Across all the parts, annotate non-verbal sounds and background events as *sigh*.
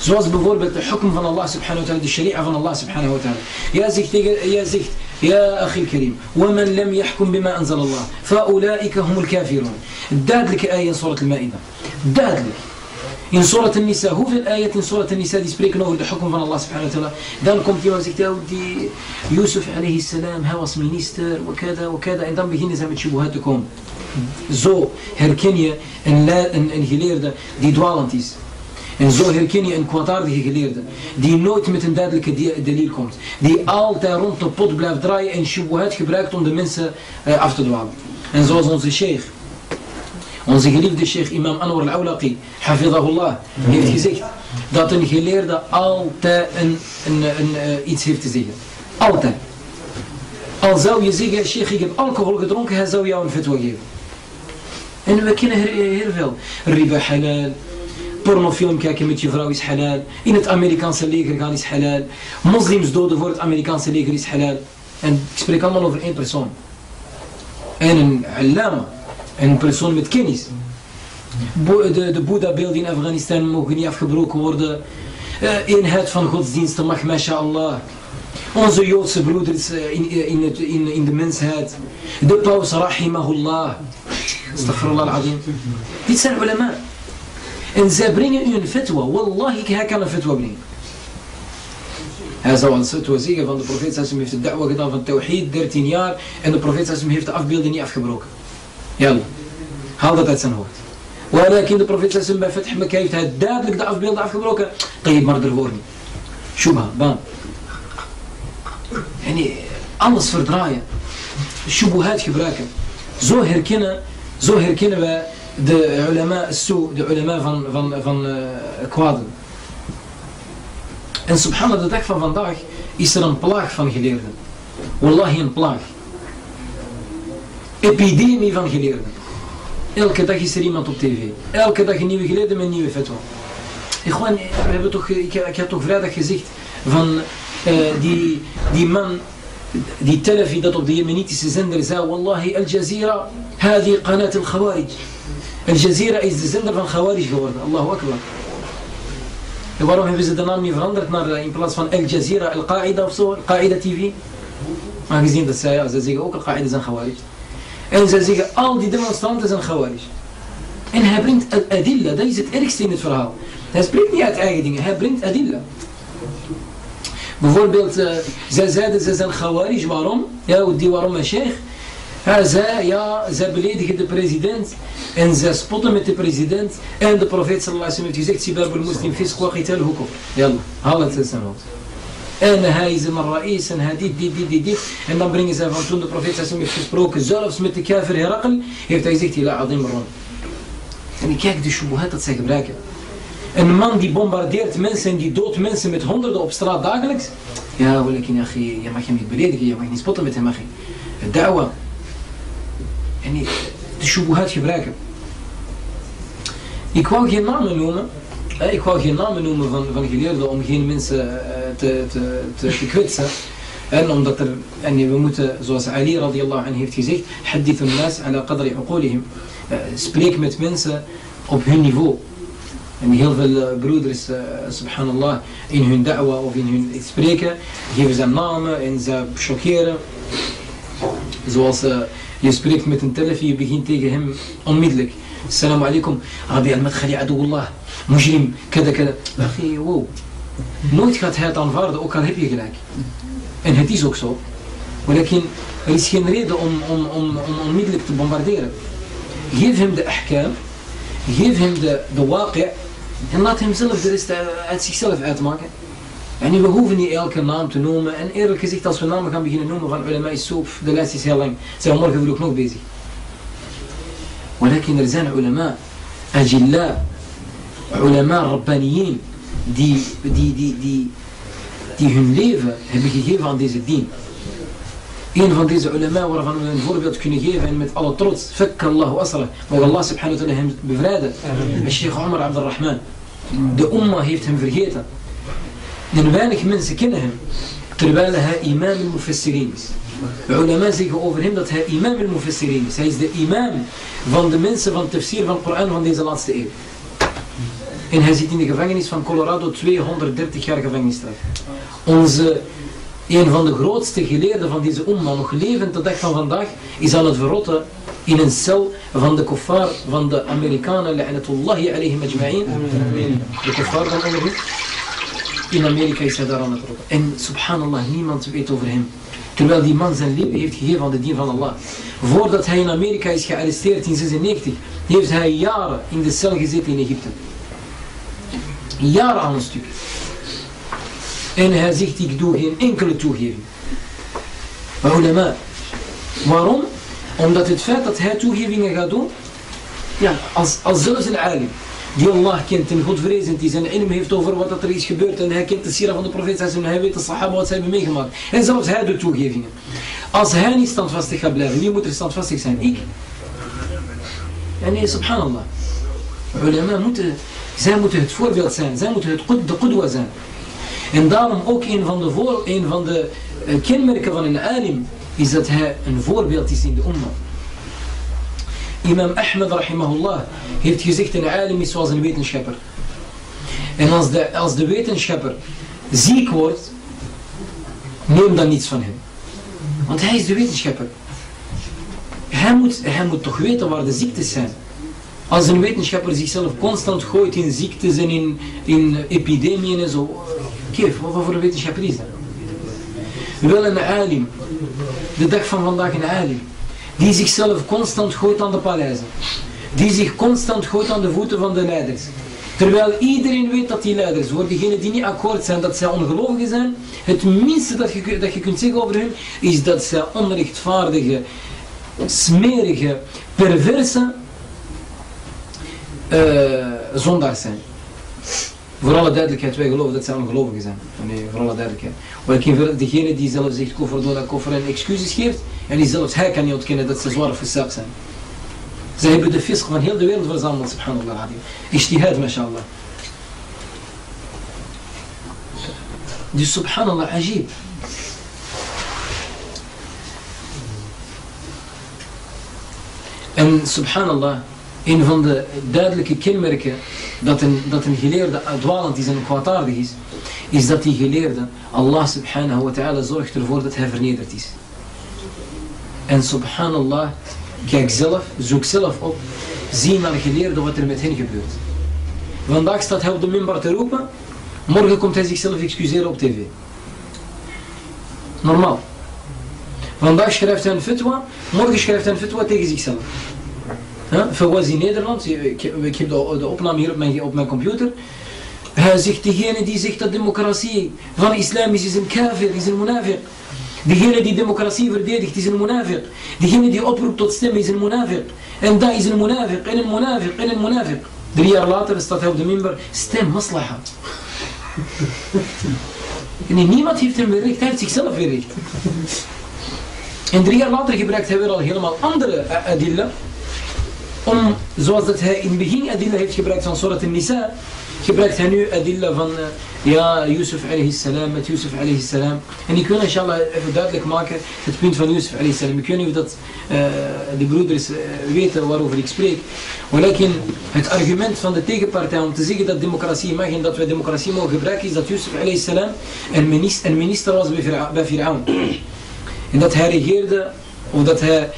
Zoals bijvoorbeeld de hukum van Allah subhanahu wa ta'ala, de sharia van Allah subhanahu wa ta'ala. Jij zegt, tegen, jij zegt يا أخي الكريم ومن لم يحكم بما أنزل الله فأولئك هم الكافرون دادلك آية in سورة المائدة دادلك In Surat An-Nisa, hoeveel ayat in Surat An-Nisa die spreken over de hukum van Allah subhanahu wa ta'ala. Dan komt iemand en zegt, oh, die Yusuf alayhi salam, hij was minister, wakada, wakada. En dan beginnen ze met shubuhat te komen. Zo herken je een, een, een geleerde die dwalend is. En zo herken je een kwaadaardige geleerde die nooit met een duidelijke delil komt. Die altijd rond de pot blijft draaien en shubuhat gebruikt om de mensen uh, af te dwalen. En zoals onze sheikh. Onze geliefde sheikh imam Anwar al-Awlaqi, hafidahullah, heeft gezegd dat een geleerde altijd een, een, een, uh, iets heeft te zeggen. Altijd. Al zou je zeggen, sheikh ik heb alcohol gedronken, hij zou jou een fatwa geven. En we kennen heel veel. Riba halal, pornofilm kijken met je vrouw is halal. In het Amerikaanse leger gaan is halal. Moslims doden voor het Amerikaanse leger is halal. En ik spreek allemaal over één persoon. En een allama. Een persoon met kennis. De, de Boeddha-beelden in Afghanistan mogen niet afgebroken worden. Uh, eenheid van godsdiensten mag, mashallah. Onze Joodse broeders uh, in, het, in, in de mensheid. De paus, rahimahullah. Astaghfirullah al-azim. Dit zijn ulama. En zij brengen u een fatwa. Wallahi, hij kan een fatwa brengen. Hij zou een fatwa zeggen van de profeet Sassim heeft de da'wa gedaan van Tawhid, 13 jaar. En de profeet Sassim heeft de afbeelding niet afgebroken. Jalla. Haal dat uit zijn hoofd. Walakin de profeet Sassim bij Fath Mekka heeft hij duidelijk de afbeelding afgebroken. Tayyib maar ervoor niet. Shubha, bam. En alles verdraaien. Shubuhat gebruiken. Zo herkennen, zo herkennen wij de ulema, de ulama van, van, van uh, kwaden. En subhanallah, de dag van vandaag is er een plaag van geleerden. Wallahi een plaag. Epidemie van geleerden. Elke dag is er iemand op tv. Elke dag een nieuwe geleerde met een nieuwe fatwa. Ik, gewoon, hebben toch, ik, ik had toch vrijdag gezegd van eh, die, die man die televisie dat op de jemenitische zender zei Wallahi Al Jazeera, hadi qanat al-Khawarij. Jazeera is de zender van Khawarij geworden. Allahu Akbar. En waarom hebben ze de naam niet veranderd naar, in plaats van Al Jazeera, Al Qaida of zo, Al Qaida TV? Maar gezien dat zij, ja, ze zeggen ook Al Qaida zijn Khawarij. En ze zeggen al die demonstranten zijn Khawarij. En hij brengt Al Adilla, dat is het ergste in het verhaal. Hij spreekt niet uit eigen dingen, hij brengt Adilla. Bijvoorbeeld, uh, zij zeiden ze zijn Khawarij, waarom? Ja, die waarom een sheikh? Hij zei, ja, zij beledigen de president en zij spotten met de president. En de profeet sallallahu alaihi heeft gezegd, Sibabul muslim fisk wa qital hukum. Yalla, haal het in zijn hoofd. En hij is een ra'is en hij dit, dit, dit, dit. En dan brengen zij van toen de profeet sallallahu heeft gesproken, zelfs met de kafir Herakl, heeft hij gezegd, la adim ron. En kijk de shubuhat dat zij gebruiken. Een man die bombardeert mensen en die doodt mensen met honderden op straat dagelijks. Ja, walakin, je mag hem niet beledigen, je mag niet spotten met hem, achi. Da'wa. En de shubuhat gebruiken. Ik wou geen namen noemen. Ik wou geen namen noemen van, van geleerden om geen mensen te, te, te, te kwetsen. *laughs* En omdat er, en we moeten, zoals Ali radiallahu anh heeft gezegd, hadithun nas ala qadri uqulihim. Spreek met mensen op hun niveau. En heel veel broeders, subhanallah, in hun da'wa of in hun spreken, geven ze namen en ze chockeren. Zoals je spreekt met een telefoon, je begint tegen hem onmiddellijk. Assalamu alaikum, Rabi al-Madkhali aduullah, mujrim, kada kada. Akhi, wow. Nooit gaat hij het aanvaarden, ook al heb je gelijk. En het is ook zo. Maar er is geen reden om, om, om, om onmiddellijk te bombarderen. Geef hem de ahkam, geef hem de, de waqi' en laat hem zelf de rest uit zichzelf uitmaken. En we hoeven niet elke naam te noemen. En eerlijk gezegd, als we namen gaan beginnen noemen van ulama is zo, de lijst is heel lang. Zijn we morgen vroeg nog bezig. ولكن er zijn ulama, ajilla, ulama rabbaniyin, die, die, die, die, die hun leven hebben gegeven aan deze dien. Een van deze ulama waarvan we een voorbeeld kunnen geven en met alle trots, fakka Allahu asra, mag Allah subhanahu wa ta'ala hem bevrijden. Sheikh Omar Abdurrahman. De umma heeft hem vergeten. En weinig mensen kennen hem, terwijl hij imam al-mufassirin is. De ulama zeggen over hem dat hij imam al-mufassirin is. Hij is de imam van de mensen van tafsir van de Koran van deze laatste eeuw. En hij zit in de gevangenis van Colorado 230 jaar gevangenisstraf. Onze, een van de grootste geleerden van deze umma, nog levend de dag van vandaag, is aan het verrotten in een cel van de kuffar van de Amerikanen, la'natullahi alayhim ajma'in. De kuffar van onder In Amerika is hij daar aan het rotten. En subhanallah, niemand weet over hem. Terwijl die man zijn leven heeft gegeven aan de dien van Allah. Voordat hij in Amerika is gearresteerd in 96, heeft hij jaren in de cel gezeten in Egypte. Jaren aan een stuk. En hij zegt, ik doe geen enkele toegeving. Ulama, waarom? Omdat het feit dat hij toegevingen gaat doen, ja, als, als zelfs een alim, die Allah kent en godvrezend is en ilm heeft over wat er is gebeurd en hij kent de sira van de profeet en hij weet de sahaba wat zij hebben meegemaakt. En zelfs hij doet toegevingen. Als hij niet standvastig gaat blijven, wie moet er standvastig zijn? Ik? En nee, subhanallah. Ulama moeten, zij moeten het voorbeeld zijn, zij moeten het, de qudwa zijn. En daarom ook een van de, voor, een van de uh, kenmerken van een alim is dat hij een voorbeeld is in de umma. Imam Ahmed rahimahullah heeft gezegd een alim is zoals een wetenschapper. En als de, als de wetenschapper ziek wordt, neem dan niets van hem. Want hij is de wetenschapper. Hij moet, hij moet toch weten waar de ziektes zijn. Als een wetenschapper zichzelf constant gooit in ziektes en in, in epidemieën en zo. Kijk, wat voor een wetenschapper is dat? Wel een alim. De dag van vandaag een alim. Die zichzelf constant gooit aan de paleizen. Die zich constant gooit aan de voeten van de leiders. Terwijl iedereen weet dat die leiders, voor diegenen die niet akkoord zijn dat zij ongelovigen zijn, het minste dat je, dat je kunt zeggen over hen, is dat zij onrechtvaardige, smerige, perverse uh, zondaars zijn. Voor alle duidelijkheid, wij geloven dat zij ongelovigen zijn. Nee, voor alle duidelijkheid. Welke degene die zelf zegt koffer door dat koffer en excuses geeft, en die zelfs hij kan niet ontkennen dat ze zwaar verzaakt zijn. Ze hebben de fisk van heel de wereld verzameld, subhanallah. Ishtihad, mashallah. Dus subhanallah, ajib. En subhanallah, een van de duidelijke kenmerken dat een, dat een geleerde dwalend is en kwaadaardig is, is dat die geleerde, Allah subhanahu wa ta'ala zorgt ervoor dat hij vernederd is. En subhanallah, kijk zelf, zoek zelf op, zie naar geleerde wat er met hen gebeurt. Vandaag staat hij op de minbar te roepen, morgen komt hij zichzelf excuseren op tv. Normaal. Vandaag schrijft hij een fitwa, morgen schrijft hij een fitwa tegen zichzelf. Huh? was in Nederland, ik, ik heb de, opname hier op mijn, op mijn computer. Hij zegt, degene die zegt dat democratie van islam is, is een kafir, is een munafiq. Degene die democratie verdedigt is een munafiq. Degene die oproept tot stemmen is een munafiq. En dat is een munafiq, en een munafiq, en een munafiq. Drie jaar later staat hij op de minbar, stem maslaha. *laughs* Nee, niemand heeft hem weerrecht, hij heeft zichzelf weerrecht. En drie jaar later gebruikt hij weer al helemaal andere adilla om, zoals dat hij in het begin adilla heeft gebruikt van Surat al-Nisa, gebruikt hij nu adilla van uh, ja, Yusuf alayhi salam, met Yusuf alayhi salam. En ik wil inshallah even duidelijk maken het punt van Yusuf alayhi salam. Ik weet niet of dat uh, de broeders uh, weten waarover ik spreek. Maar het argument van de tegenpartij om te zeggen dat democratie mag en dat wij democratie mogen gebruiken, is dat Yusuf alayhi salam een minister, een minister was bij Fir'aun. En dat hij regeerde, of dat hij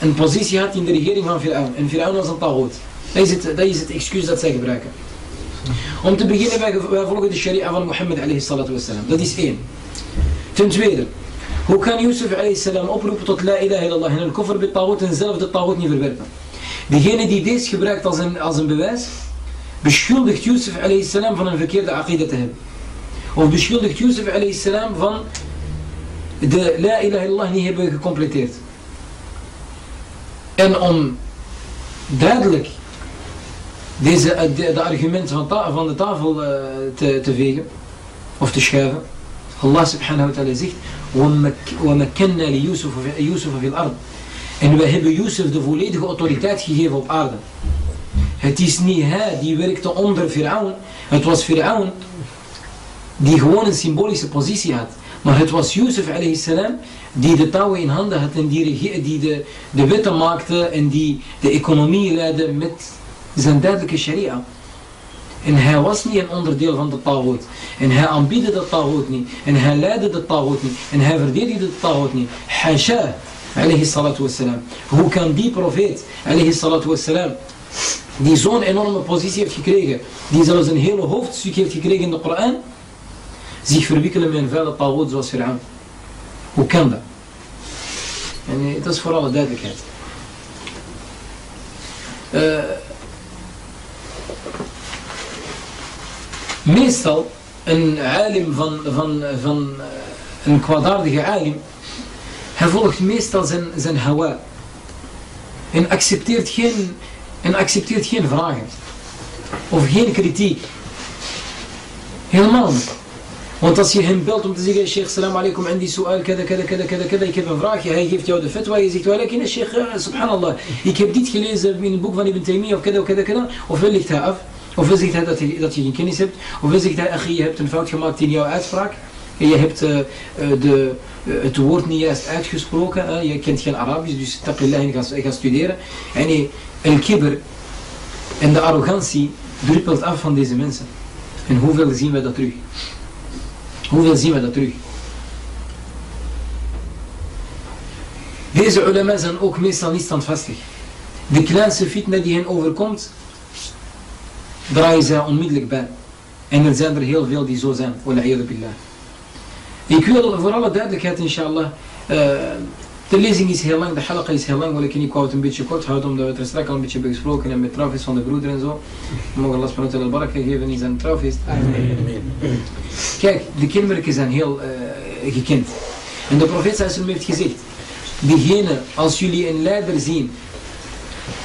een positie had in de regering van Fir'aun. En Fir'aun was een tagoot. Dat is, het, is excuus dat zij gebruiken. Om te beginnen, wij, wij volgen de sharia van Mohammed alayhi salatu wassalam. Dat is één. Ten tweede, hoe kan Yusuf alayhi salam oproepen tot la ilaha illallah en een koffer bij tagoot en zelf de tagoot niet verwerpen? Degene die deze gebruikt als een, als een bewijs, beschuldigt Yusuf alayhi salam van een verkeerde aqidah te hebben. Of beschuldigt Yusuf alayhi salam van de la ilaha illallah niet hebben gecompleteerd. En om duidelijk deze, de, de argumenten van, van de tafel uh, te, te vegen of te schuiven. Allah subhanahu wa ta'ala zegt وَمَكَّنَّا لِيُوسُفَ فِي الْأَرْضِ En we hebben Yusuf de volledige autoriteit gegeven op aarde. Het is niet hij die werkte onder Firaun. Het was Firaun die gewoon een symbolische positie had. Maar het was Yusuf salam die de touwen in handen had en die, die de, de wetten maakte en die de economie leidde met zijn duidelijke sharia. En hij was niet een onderdeel van de tagoot. En hij aanbiedde de tagoot niet. En hij leidde de tagoot niet. En hij verdedigde de tagoot niet. Hasha, alayhi salatu wassalam. Hoe kan die profeet, alayhi salatu wassalam, die zo'n enorme positie heeft gekregen, die zelfs een hele hoofdstuk heeft gekregen in de Koran, zich verwikkelen met een vuile tagoot zoals Fir'aun. Hoe kan dat? En dat is voor alle duidelijkheid. Uh, meestal een alim van, van, van eh, een kwaadaardige alim, hij volgt meestal zijn, zijn hawa. En accepteert geen, en accepteert geen vragen. Of geen kritiek. Helemaal niet. Want als je hem belt om te zeggen, Sheikh, salam alaikum, en die su'al, kada, kada, kada, kada, kada, ik heb een vraagje, hij geeft jou de fatwa, je zegt, Sheikh, eh, subhanallah, ik heb dit gelezen in het boek van Ibn Taymiyyah, of kada, kada, kada, of wel ligt hij af. Ofwel zegt hij dat je, dat je geen kennis hebt. Ofwel zegt hij, je hebt een fout gemaakt in jouw uitspraak. En je hebt uh, de, uh, het woord niet juist uitgesproken. Je kent geen Arabisch, dus taqillah en ga, ga studeren. En een kibber en de arrogantie druppelt af van deze mensen. En hoeveel zien we dat terug? Hoeveel zien we dat terug? Deze ulama zijn ook meestal niet standvastig. De kleinste fitna die hen overkomt, draaien zij onmiddellijk bij. En er zijn er heel veel die zo zijn. Ik wil voor alle duidelijkheid inshallah. Uh, de lezing is heel lang, de halqa is heel lang, maar ik wou het een beetje kort houden omdat we het er straks al een beetje hebben gesproken en met trouwfeest van de broeder en zo. We mogen Allah subhanahu wa ta'ala geven in zijn trouwfeest. Kijk, de kenmerken zijn heel uh, gekend. En de profeet sallallahu heeft gezegd, diegene, als jullie een leider zien,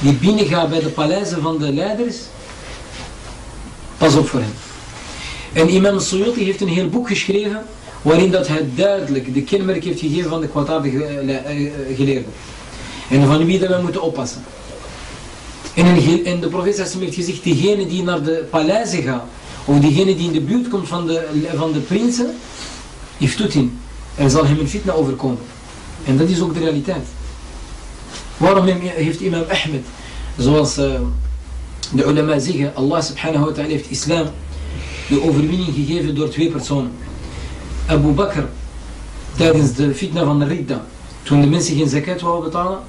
die binnengaat bij de paleizen van de leiders, Pas op voor hem. En imam Suyuti heeft een heel boek geschreven waarin dat hij duidelijk de kenmerk heeft gegeven van de kwaadaardige eh, eh, geleerden. En van wie dat wij moeten oppassen. En, de profeet heeft gezegd, diegene die naar de paleizen gaat, of diegene die in de buurt komt van de, van de prinsen, heeft in. Er zal hem een fitna overkomen. En dat is ook de realiteit. Waarom heeft imam Ahmed, zoals... De ulama zeggen, Allah subhanahu wa ta'ala heeft islam de overwinning gegeven door twee personen. أبو بكر تادنز فتنة فان الردة تون منسكين زكاة وهو بطالة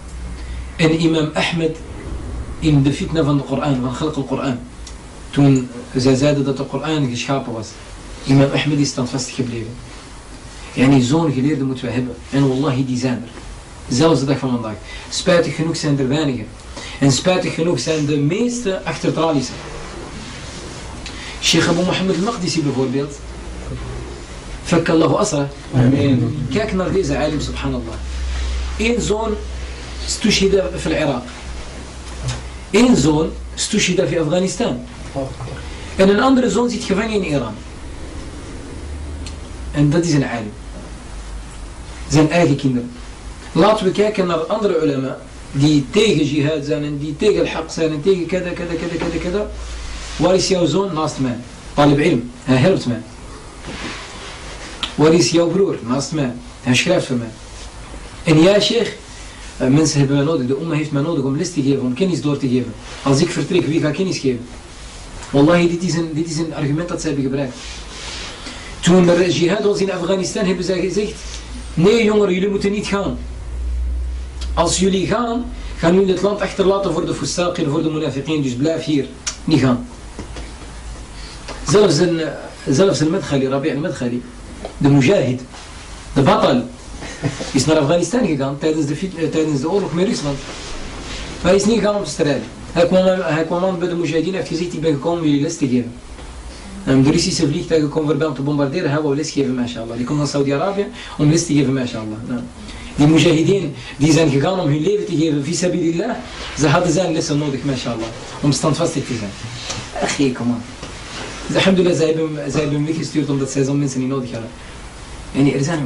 أن إمام أحمد إن فتنة فان القرآن فان خلق القرآن. تون زادة دات القرآن كشحاب واس إمام أحمد يستنفست كبليل يعني زون كلير دي متوهبة أن يعني والله دي زامر. زاو زدك فان داك. سباتي خنوك سندر بانيك. أن سباتي خنوك سندر ميست أكتر تراليسة شيخ أبو محمد المقدسي بفوربيلت فك الله أسره. آمين. كاك نرديز عالم سبحان الله. إن زون استشهد في العراق. إن زون استشهد في أفغانستان. إن الأندر زون زيت كفاني إن إيران. إن ده زين عالم. زين آهي كنر لاتو كاك نر أندر علماء. دي تيه جهاد زانا دي تيه الحق زانا تيه كذا كذا كذا كذا كذا. واريس يوزون ناصمان طالب علم. آه، هيرتمان Waar is jouw broer naast mij? Hij schrijft voor mij. En jij, sheikh, eh, mensen hebben mij nodig, de umma heeft mij nodig om les te geven, om kennis door te geven. Als ik vertrek, wie gaat kennis geven? Wallahi, dit is een, dit is een argument dat ze hebben gebruikt. Toen er jihad was in Afghanistan, hebben zij gezegd, nee jongeren, jullie moeten niet gaan. Als jullie gaan, gaan jullie het land achterlaten voor de fustaqin, voor de munafiqin. Dus blijf hier. Niet gaan. Zelfs een, zelfs een Madkhali, Rabi' al-Madkhali, de mujahid, de batal, is naar Afghanistan gegaan tijdens de, eh, tijdens de oorlog met Rusland. Maar hij is niet gegaan om te strijden. Hij kwam, hij kwam aan bij de mujahideen en heeft gezegd, ik ben gekomen om jullie les te geven. En de Russische vliegtuigen komen voorbij om te bombarderen, hij wou les geven, mashallah. Die komt naar Saudi-Arabië om les te geven, mashallah. Nou. Die mujahideen die zijn gegaan om hun leven te geven, visabilillah, ze hadden zijn lessen nodig, mashallah, om standvastig te zijn. Ach, kom aan. Alhamdulillah, zij hebben, zij hebben hem weggestuurd omdat zij zo'n mensen niet nodig hadden. En er zijn